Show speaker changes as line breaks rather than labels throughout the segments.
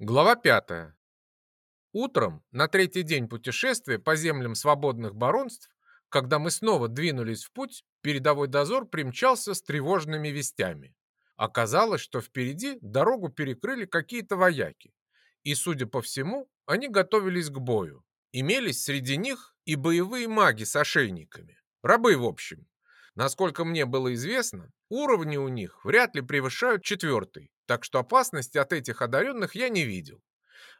Глава 5. Утром, на третий день путешествия по землям свободных баронств, когда мы снова двинулись в путь, передовой дозор примчался с тревожными вестями. Оказалось, что впереди дорогу перекрыли какие-то вояки, и, судя по всему, они готовились к бою. Имелись среди них и боевые маги с ошейниками, рабы в общем. Насколько мне было известно, уровни у них вряд ли превышают четвертый, так что опасности от этих одаренных я не видел.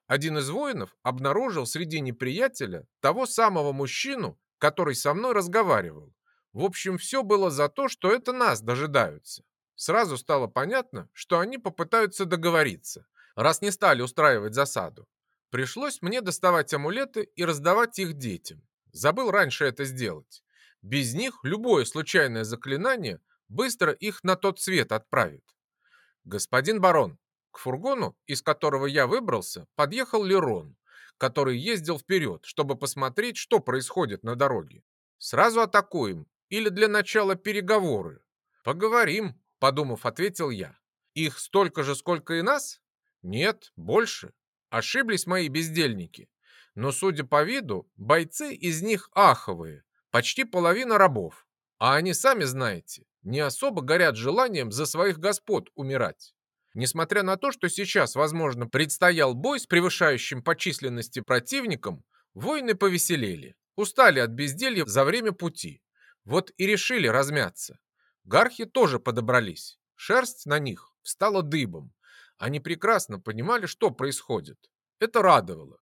Один из воинов обнаружил среди неприятеля того самого мужчину, который со мной разговаривал. В общем, все было за то, что это нас дожидаются. Сразу стало понятно, что они попытаются договориться, раз не стали устраивать засаду. Пришлось мне доставать амулеты и раздавать их детям. Забыл раньше это сделать. Без них любое случайное заклинание быстро их на тот свет отправит. «Господин барон!» К фургону, из которого я выбрался, подъехал Лерон, который ездил вперед, чтобы посмотреть, что происходит на дороге. «Сразу атакуем или для начала переговоры?» «Поговорим», — подумав, ответил я. «Их столько же, сколько и нас?» «Нет, больше. Ошиблись мои бездельники. Но, судя по виду, бойцы из них аховые, почти половина рабов. А они, сами знаете, не особо горят желанием за своих господ умирать. Несмотря на то, что сейчас, возможно, предстоял бой с превышающим по численности противником, воины повеселели, устали от безделья за время пути. Вот и решили размяться. Гархи тоже подобрались. Шерсть на них стала дыбом. Они прекрасно понимали, что происходит. Это радовало.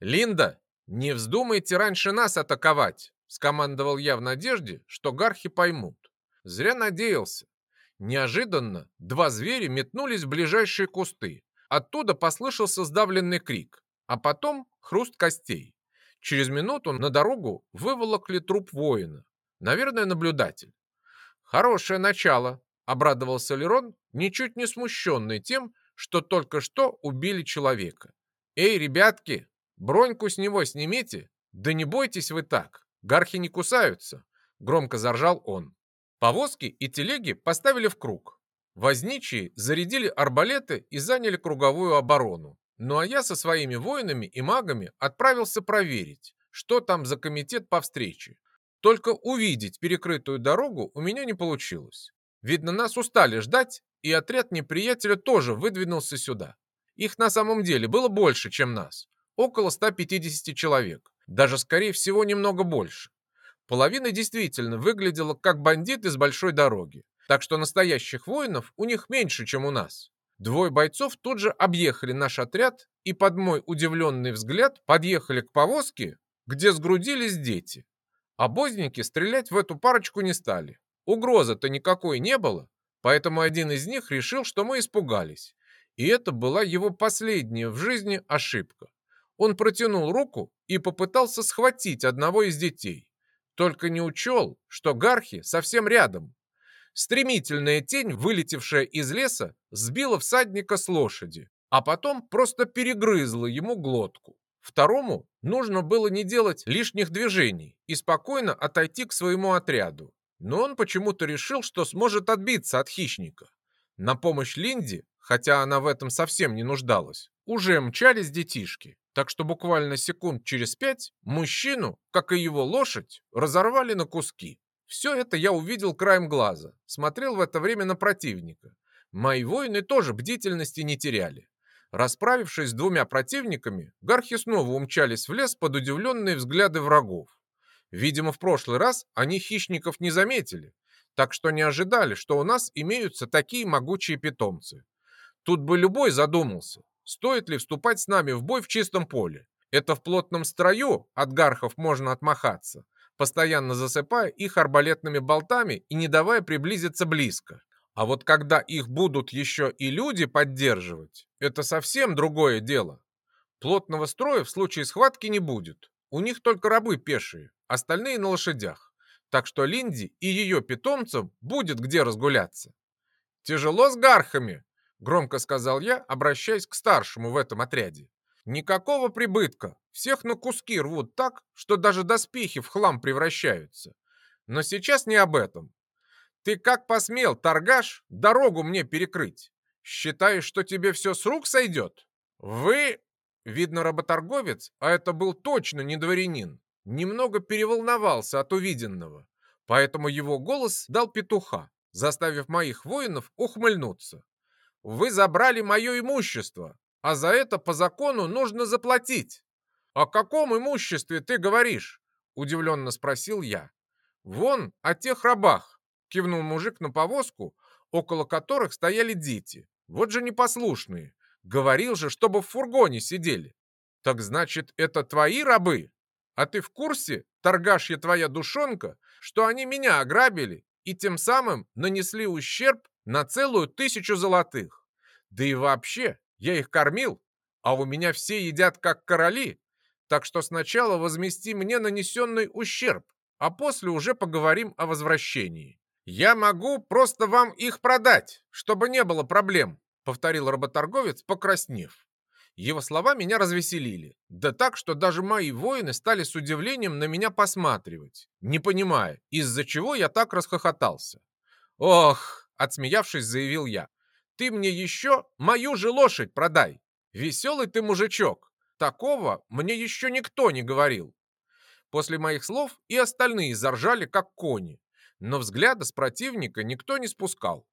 «Линда, не вздумайте раньше нас атаковать!» скомандовал я в надежде, что гархи поймут. Зря надеялся. Неожиданно два зверя метнулись в ближайшие кусты. Оттуда послышался сдавленный крик, а потом хруст костей. Через минуту на дорогу выволокли труп воина. Наверное, наблюдатель. Хорошее начало, обрадовался Лерон, ничуть не смущенный тем, что только что убили человека. Эй, ребятки, броньку с него снимите, да не бойтесь вы так, гархи не кусаются, громко заржал он. Повозки и телеги поставили в круг. Возничие зарядили арбалеты и заняли круговую оборону. Ну а я со своими воинами и магами отправился проверить, что там за комитет по встрече. Только увидеть перекрытую дорогу у меня не получилось. Видно, нас устали ждать, и отряд неприятеля тоже выдвинулся сюда. Их на самом деле было больше, чем нас. Около 150 человек. Даже, скорее всего, немного больше. Половина действительно выглядела как бандиты с большой дороги, так что настоящих воинов у них меньше, чем у нас. Двое бойцов тут же объехали наш отряд и под мой удивленный взгляд подъехали к повозке, где сгрудились дети. Обозники стрелять в эту парочку не стали. Угрозы-то никакой не было, поэтому один из них решил, что мы испугались. И это была его последняя в жизни ошибка. Он протянул руку и попытался схватить одного из детей. Только не учел, что гархи совсем рядом. Стремительная тень, вылетевшая из леса, сбила всадника с лошади, а потом просто перегрызла ему глотку. Второму нужно было не делать лишних движений и спокойно отойти к своему отряду. Но он почему-то решил, что сможет отбиться от хищника. На помощь Линде, хотя она в этом совсем не нуждалась, уже мчались детишки так что буквально секунд через пять мужчину, как и его лошадь, разорвали на куски. Все это я увидел краем глаза, смотрел в это время на противника. Мои воины тоже бдительности не теряли. Расправившись с двумя противниками, гархи снова умчались в лес под удивленные взгляды врагов. Видимо, в прошлый раз они хищников не заметили, так что не ожидали, что у нас имеются такие могучие питомцы. Тут бы любой задумался, стоит ли вступать с нами в бой в чистом поле. Это в плотном строю от гархов можно отмахаться, постоянно засыпая их арбалетными болтами и не давая приблизиться близко. А вот когда их будут еще и люди поддерживать, это совсем другое дело. Плотного строя в случае схватки не будет. У них только рабы пешие, остальные на лошадях. Так что Линди и ее питомцам будет где разгуляться. «Тяжело с гархами», Громко сказал я, обращаясь к старшему в этом отряде. Никакого прибытка. Всех на куски рвут так, что даже доспехи в хлам превращаются. Но сейчас не об этом. Ты как посмел, торгаш, дорогу мне перекрыть? Считаешь, что тебе все с рук сойдет? «Вы...» Видно, работорговец, а это был точно не дворянин, немного переволновался от увиденного, поэтому его голос дал петуха, заставив моих воинов ухмыльнуться. «Вы забрали мое имущество, а за это по закону нужно заплатить». «О каком имуществе ты говоришь?» – удивленно спросил я. «Вон о тех рабах», – кивнул мужик на повозку, около которых стояли дети. «Вот же непослушные. Говорил же, чтобы в фургоне сидели. Так значит, это твои рабы? А ты в курсе, торгашья твоя душонка, что они меня ограбили и тем самым нанесли ущерб на целую тысячу золотых? Да и вообще, я их кормил, а у меня все едят как короли, так что сначала возмести мне нанесенный ущерб, а после уже поговорим о возвращении. Я могу просто вам их продать, чтобы не было проблем повторил работорговец, покраснев. Его слова меня развеселили. Да так, что даже мои воины стали с удивлением на меня посматривать, не понимая, из-за чего я так расхохотался. «Ох!» — отсмеявшись, заявил я. «Ты мне еще мою же лошадь продай! Веселый ты мужичок! Такого мне еще никто не говорил!» После моих слов и остальные заржали, как кони, но взгляда с противника никто не спускал.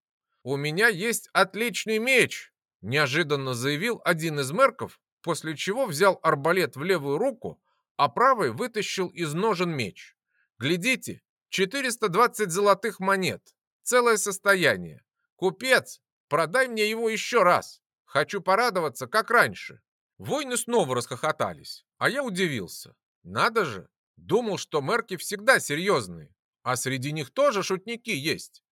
«У меня есть отличный меч!» – неожиданно заявил один из мерков, после чего взял арбалет в левую руку, а правой вытащил из ножен меч. «Глядите, 420 золотых монет, целое состояние. Купец, продай мне его еще раз. Хочу порадоваться, как раньше». Воины снова расхохотались, а я удивился. Надо же, думал, что мерки всегда серьезные, а среди них тоже шутники есть.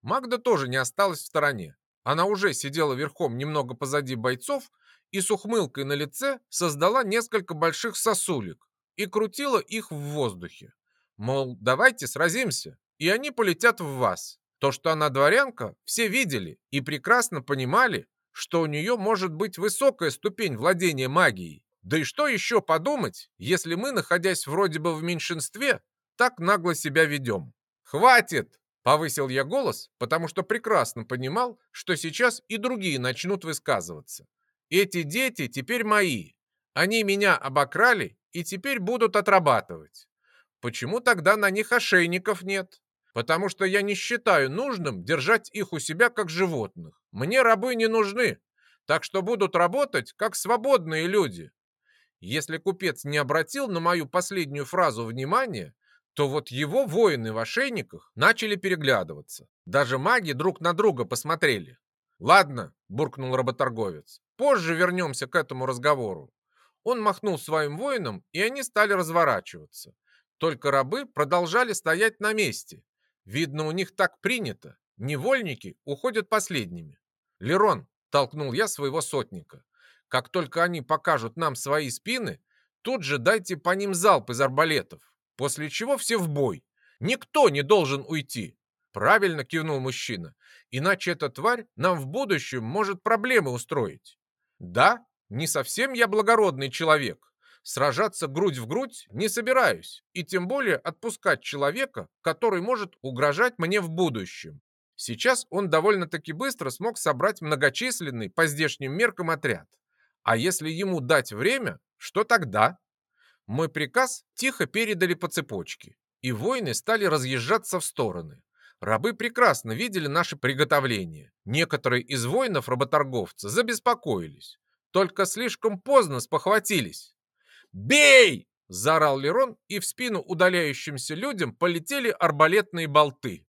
Магда тоже не осталась в стороне. Она уже сидела верхом немного позади бойцов и с ухмылкой на лице создала несколько больших сосулек и крутила их в воздухе. Мол, давайте сразимся, и они полетят в вас. То, что она дворянка, все видели и прекрасно понимали, что у нее может быть высокая ступень владения магией. Да и что еще подумать, если мы, находясь вроде бы в меньшинстве, так нагло себя ведем? «Хватит!» Повысил я голос, потому что прекрасно понимал, что сейчас и другие начнут высказываться. Эти дети теперь мои. Они меня обокрали и теперь будут отрабатывать. Почему тогда на них ошейников нет? Потому что я не считаю нужным держать их у себя как животных. Мне рабы не нужны, так что будут работать как свободные люди. Если купец не обратил на мою последнюю фразу внимания, то вот его воины в ошейниках начали переглядываться. Даже маги друг на друга посмотрели. «Ладно», — буркнул работорговец, — «позже вернемся к этому разговору». Он махнул своим воинам, и они стали разворачиваться. Только рабы продолжали стоять на месте. Видно, у них так принято. Невольники уходят последними. «Лерон», — толкнул я своего сотника, — «как только они покажут нам свои спины, тут же дайте по ним залп из арбалетов. После чего все в бой. Никто не должен уйти. Правильно кивнул мужчина. Иначе эта тварь нам в будущем может проблемы устроить. Да, не совсем я благородный человек. Сражаться грудь в грудь не собираюсь. И тем более отпускать человека, который может угрожать мне в будущем. Сейчас он довольно-таки быстро смог собрать многочисленный по здешним меркам отряд. А если ему дать время, что тогда? Мой приказ тихо передали по цепочке, и воины стали разъезжаться в стороны. Рабы прекрасно видели наши приготовления. Некоторые из воинов-работорговца забеспокоились. Только слишком поздно спохватились. «Бей!» – заорал Лерон, и в спину удаляющимся людям полетели арбалетные болты.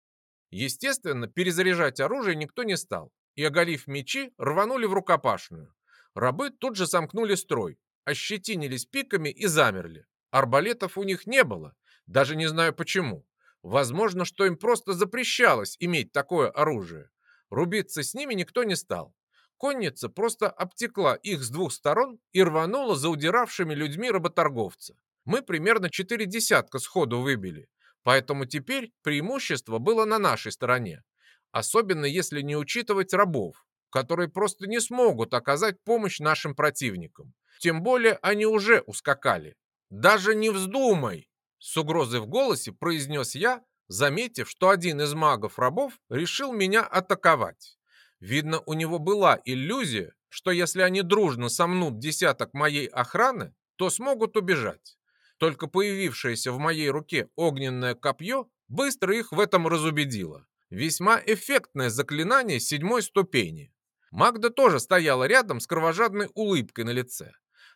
Естественно, перезаряжать оружие никто не стал, и, оголив мечи, рванули в рукопашную. Рабы тут же сомкнули строй, ощетинились пиками и замерли. Арбалетов у них не было, даже не знаю почему. Возможно, что им просто запрещалось иметь такое оружие. Рубиться с ними никто не стал. Конница просто обтекла их с двух сторон и рванула за удиравшими людьми работорговца. Мы примерно четыре десятка сходу выбили, поэтому теперь преимущество было на нашей стороне. Особенно если не учитывать рабов, которые просто не смогут оказать помощь нашим противникам. Тем более они уже ускакали. «Даже не вздумай!» С угрозой в голосе произнес я, заметив, что один из магов-рабов решил меня атаковать. Видно, у него была иллюзия, что если они дружно сомнут десяток моей охраны, то смогут убежать. Только появившееся в моей руке огненное копье быстро их в этом разубедило. Весьма эффектное заклинание седьмой ступени. Магда тоже стояла рядом с кровожадной улыбкой на лице.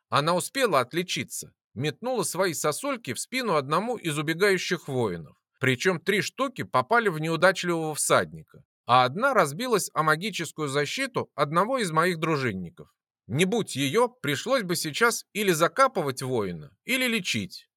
Она успела отличиться, метнула свои сосульки в спину одному из убегающих воинов. Причем три штуки попали в неудачливого всадника, а одна разбилась о магическую защиту одного из моих дружинников. Не будь ее, пришлось бы сейчас или закапывать воина, или лечить.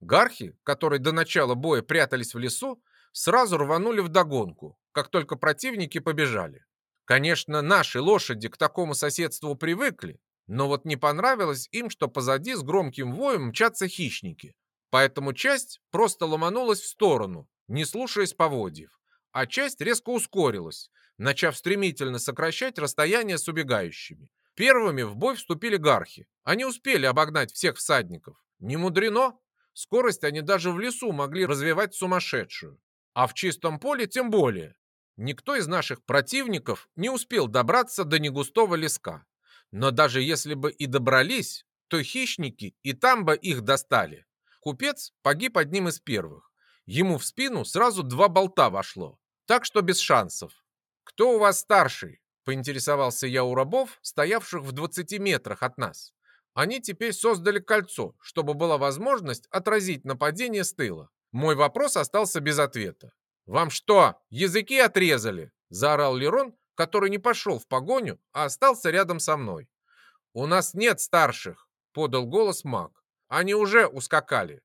Гархи, которые до начала боя прятались в лесу, сразу рванули в догонку, как только противники побежали. Конечно, наши лошади к такому соседству привыкли, но вот не понравилось им, что позади с громким воем мчатся хищники. Поэтому часть просто ломанулась в сторону, не слушаясь поводьев, а часть резко ускорилась, начав стремительно сокращать расстояние с убегающими. Первыми в бой вступили гархи. Они успели обогнать всех всадников. Не мудрено. Скорость они даже в лесу могли развивать сумасшедшую. А в чистом поле тем более. Никто из наших противников не успел добраться до негустого леска. Но даже если бы и добрались, то хищники и там бы их достали. Купец погиб одним из первых. Ему в спину сразу два болта вошло, так что без шансов. «Кто у вас старший?» – поинтересовался я у рабов, стоявших в 20 метрах от нас. Они теперь создали кольцо, чтобы была возможность отразить нападение с тыла. Мой вопрос остался без ответа. «Вам что, языки отрезали?» – заорал Лерон, который не пошел в погоню, а остался рядом со мной. «У нас нет старших», — подал голос маг. «Они уже ускакали».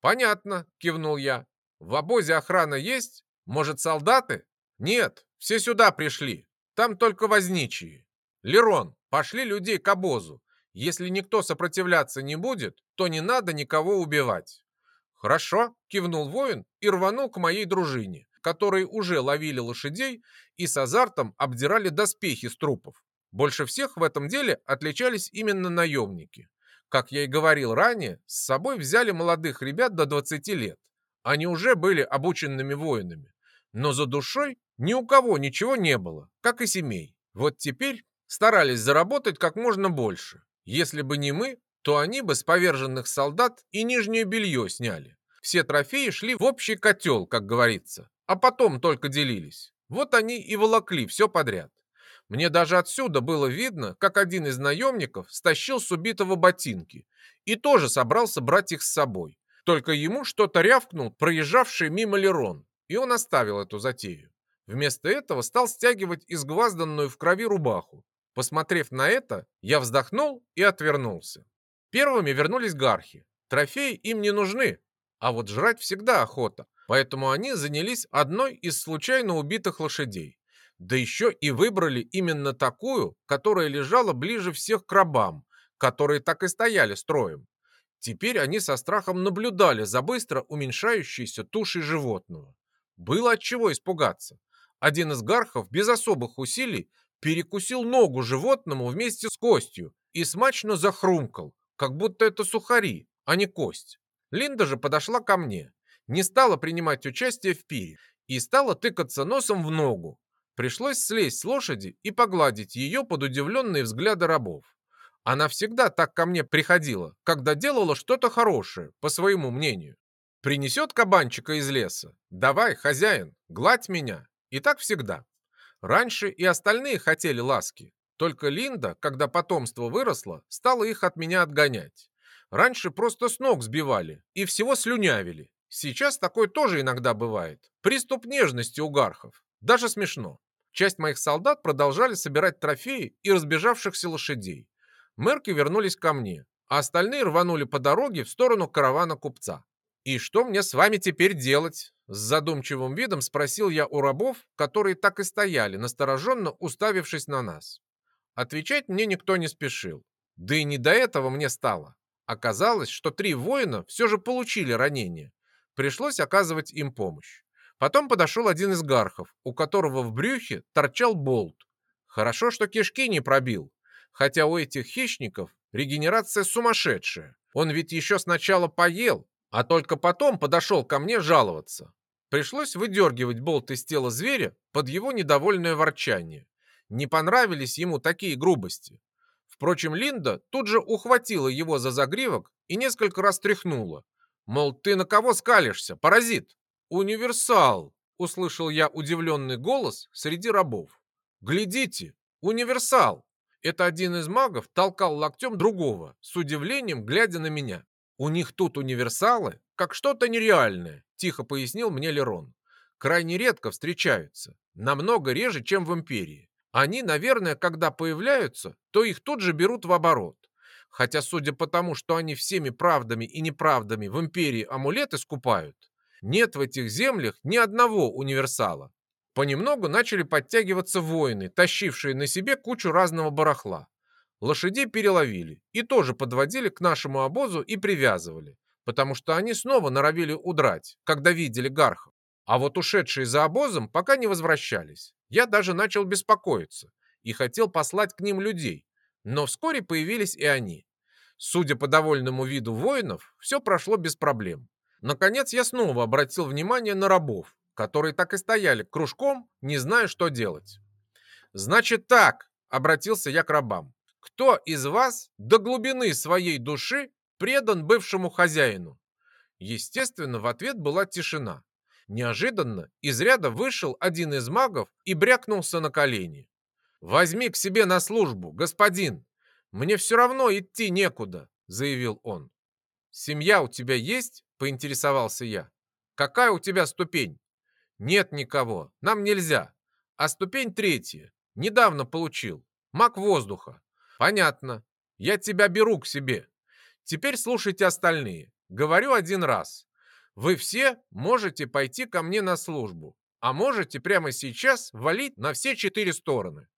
«Понятно», — кивнул я. «В обозе охрана есть? Может, солдаты?» «Нет, все сюда пришли. Там только возничие. Лерон, пошли людей к обозу. Если никто сопротивляться не будет, то не надо никого убивать». «Хорошо», — кивнул воин и рванул к моей дружине которые уже ловили лошадей и с азартом обдирали доспехи с трупов. Больше всех в этом деле отличались именно наемники. Как я и говорил ранее, с собой взяли молодых ребят до 20 лет. Они уже были обученными воинами. Но за душой ни у кого ничего не было, как и семей. Вот теперь старались заработать как можно больше. Если бы не мы, то они бы с поверженных солдат и нижнее белье сняли. Все трофеи шли в общий котел, как говорится а потом только делились. Вот они и волокли все подряд. Мне даже отсюда было видно, как один из наемников стащил с убитого ботинки и тоже собрался брать их с собой. Только ему что-то рявкнул проезжавший мимо Лерон, и он оставил эту затею. Вместо этого стал стягивать изгвазданную в крови рубаху. Посмотрев на это, я вздохнул и отвернулся. Первыми вернулись гархи. Трофеи им не нужны, а вот жрать всегда охота. Поэтому они занялись одной из случайно убитых лошадей. Да еще и выбрали именно такую, которая лежала ближе всех к рабам, которые так и стояли строем. Теперь они со страхом наблюдали за быстро уменьшающейся тушей животного. Было от чего испугаться. Один из гархов без особых усилий перекусил ногу животному вместе с костью и смачно захрумкал, как будто это сухари, а не кость. Линда же подошла ко мне не стала принимать участие в пире и стала тыкаться носом в ногу. Пришлось слезть с лошади и погладить ее под удивленные взгляды рабов. Она всегда так ко мне приходила, когда делала что-то хорошее, по своему мнению. Принесет кабанчика из леса. Давай, хозяин, гладь меня. И так всегда. Раньше и остальные хотели ласки. Только Линда, когда потомство выросло, стала их от меня отгонять. Раньше просто с ног сбивали и всего слюнявили. Сейчас такое тоже иногда бывает. Приступ нежности у гархов. Даже смешно. Часть моих солдат продолжали собирать трофеи и разбежавшихся лошадей. Мерки вернулись ко мне, а остальные рванули по дороге в сторону каравана купца. «И что мне с вами теперь делать?» С задумчивым видом спросил я у рабов, которые так и стояли, настороженно уставившись на нас. Отвечать мне никто не спешил. Да и не до этого мне стало. Оказалось, что три воина все же получили ранения, Пришлось оказывать им помощь. Потом подошел один из гархов, у которого в брюхе торчал болт. Хорошо, что кишки не пробил, хотя у этих хищников регенерация сумасшедшая. Он ведь еще сначала поел, а только потом подошел ко мне жаловаться. Пришлось выдергивать болт из тела зверя под его недовольное ворчание. Не понравились ему такие грубости. Впрочем, Линда тут же ухватила его за загривок и несколько раз тряхнула. Мол, ты на кого скалишься, паразит? Универсал, услышал я удивленный голос среди рабов. Глядите, универсал. Это один из магов толкал локтем другого, с удивлением глядя на меня. У них тут универсалы, как что-то нереальное, тихо пояснил мне Лерон. Крайне редко встречаются, намного реже, чем в Империи. Они, наверное, когда появляются, то их тут же берут в оборот. Хотя, судя по тому, что они всеми правдами и неправдами в империи амулеты скупают, нет в этих землях ни одного универсала. Понемногу начали подтягиваться воины, тащившие на себе кучу разного барахла. Лошадей переловили и тоже подводили к нашему обозу и привязывали, потому что они снова норовили удрать, когда видели гархов. А вот ушедшие за обозом пока не возвращались. Я даже начал беспокоиться и хотел послать к ним людей, но вскоре появились и они. Судя по довольному виду воинов, все прошло без проблем. Наконец я снова обратил внимание на рабов, которые так и стояли кружком, не зная, что делать. «Значит так», — обратился я к рабам, «кто из вас до глубины своей души предан бывшему хозяину?» Естественно, в ответ была тишина. Неожиданно из ряда вышел один из магов и брякнулся на колени. «Возьми к себе на службу, господин! Мне все равно идти некуда», — заявил он. «Семья у тебя есть?» — поинтересовался я. «Какая у тебя ступень?» «Нет никого, нам нельзя. А ступень третья. Недавно получил. Маг воздуха. Понятно. Я тебя беру к себе. Теперь слушайте остальные. Говорю один раз. Вы все можете пойти ко мне на службу, а можете прямо сейчас валить на все четыре стороны.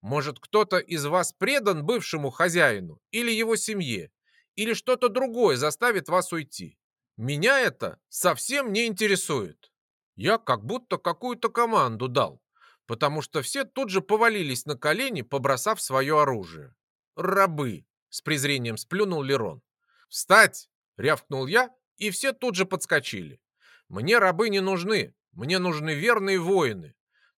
Может, кто-то из вас предан бывшему хозяину или его семье, или что-то другое заставит вас уйти. Меня это совсем не интересует. Я как будто какую-то команду дал, потому что все тут же повалились на колени, побросав свое оружие. «Рабы!» — с презрением сплюнул Лерон. «Встать!» — рявкнул я и все тут же подскочили. Мне рабы не нужны, мне нужны верные воины.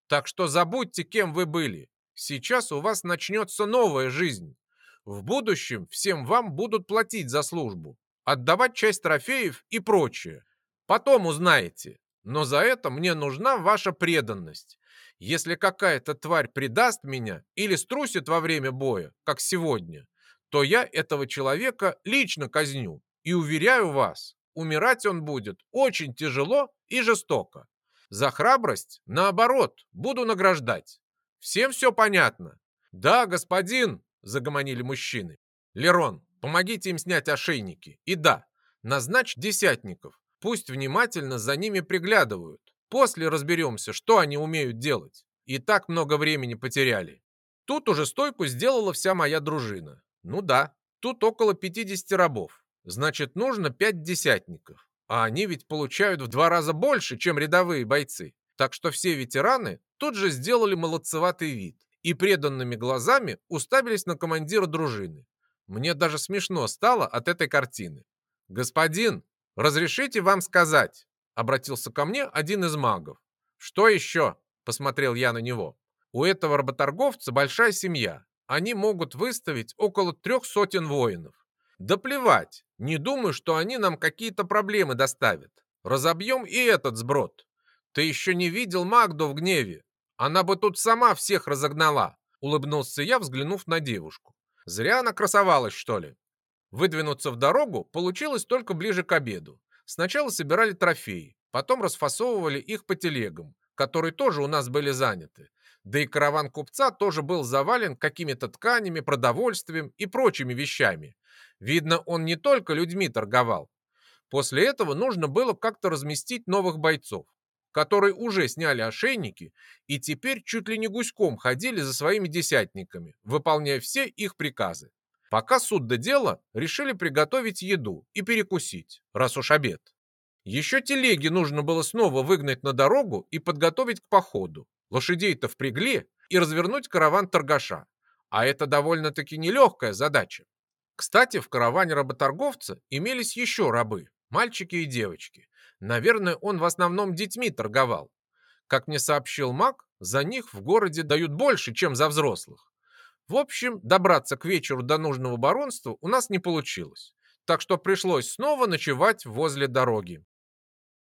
Так что забудьте, кем вы были. Сейчас у вас начнется новая жизнь. В будущем всем вам будут платить за службу, отдавать часть трофеев и прочее. Потом узнаете. Но за это мне нужна ваша преданность. Если какая-то тварь предаст меня или струсит во время боя, как сегодня, то я этого человека лично казню. И уверяю вас, умирать он будет очень тяжело и жестоко. За храбрость, наоборот, буду награждать. Всем все понятно? Да, господин, загомонили мужчины. Лерон, помогите им снять ошейники. И да, назначь десятников. Пусть внимательно за ними приглядывают. После разберемся, что они умеют делать. И так много времени потеряли. Тут уже стойку сделала вся моя дружина. Ну да, тут около 50 рабов. Значит, нужно пять десятников. А они ведь получают в два раза больше, чем рядовые бойцы. Так что все ветераны тут же сделали молодцеватый вид и преданными глазами уставились на командира дружины. Мне даже смешно стало от этой картины. «Господин, разрешите вам сказать?» Обратился ко мне один из магов. «Что еще?» – посмотрел я на него. «У этого работорговца большая семья. Они могут выставить около трех сотен воинов. Да плевать, не думаю, что они нам какие-то проблемы доставят. Разобьем и этот сброд. Ты еще не видел Магду в гневе. Она бы тут сама всех разогнала, улыбнулся я, взглянув на девушку. Зря она красовалась, что ли. Выдвинуться в дорогу получилось только ближе к обеду. Сначала собирали трофеи, потом расфасовывали их по телегам, которые тоже у нас были заняты. Да и караван купца тоже был завален какими-то тканями, продовольствием и прочими вещами, Видно, он не только людьми торговал. После этого нужно было как-то разместить новых бойцов, которые уже сняли ошейники и теперь чуть ли не гуськом ходили за своими десятниками, выполняя все их приказы. Пока суд до дела, решили приготовить еду и перекусить, раз уж обед. Еще телеги нужно было снова выгнать на дорогу и подготовить к походу. Лошадей-то впрягли и развернуть караван торгаша. А это довольно-таки нелегкая задача. Кстати, в караване работорговца имелись еще рабы, мальчики и девочки. Наверное, он в основном детьми торговал. Как мне сообщил маг, за них в городе дают больше, чем за взрослых. В общем, добраться к вечеру до нужного баронства у нас не получилось, так что пришлось снова ночевать возле дороги.